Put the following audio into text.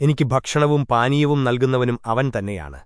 എനിക്ക് ഭക്ഷണവും പാനീയവും നൽകുന്നവനും അവൻ തന്നെയാണ്